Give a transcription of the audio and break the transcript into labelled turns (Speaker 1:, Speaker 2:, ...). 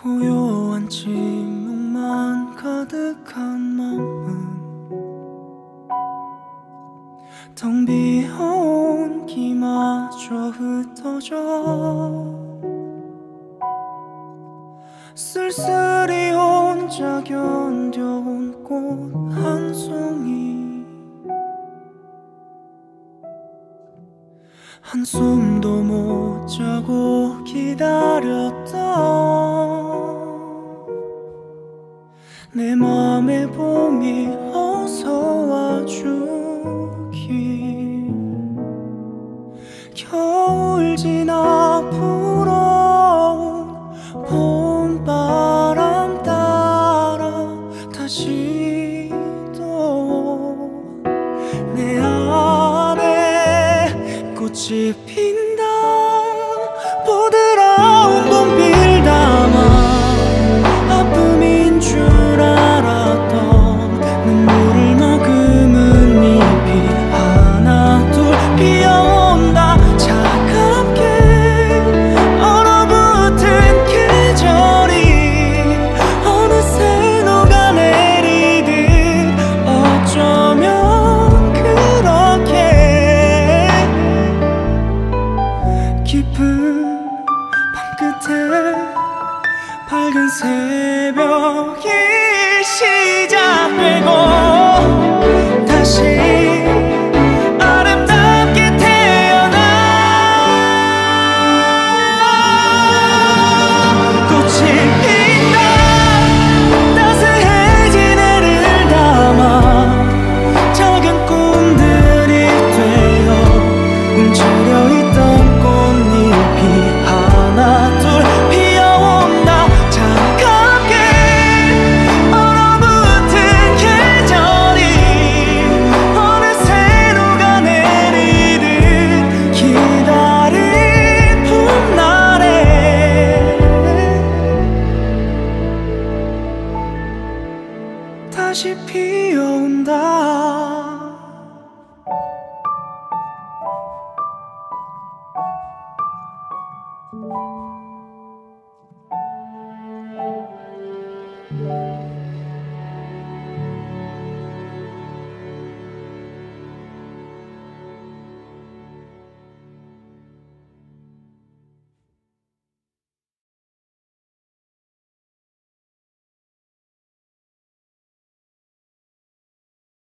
Speaker 1: 고요한 침묵만 가득한 마음 텅 비어온 기마저 흩어져 쓸쓸히 혼자 견뎌온 꽃 한 송이. 한숨도 못 자고 기다렸다 내 맘에 봄이 어서 와주길. 겨울 지나 불어 내 안에 꽃이 핀 깊은 밤 끝에 밝은 새벽 다시 피어온다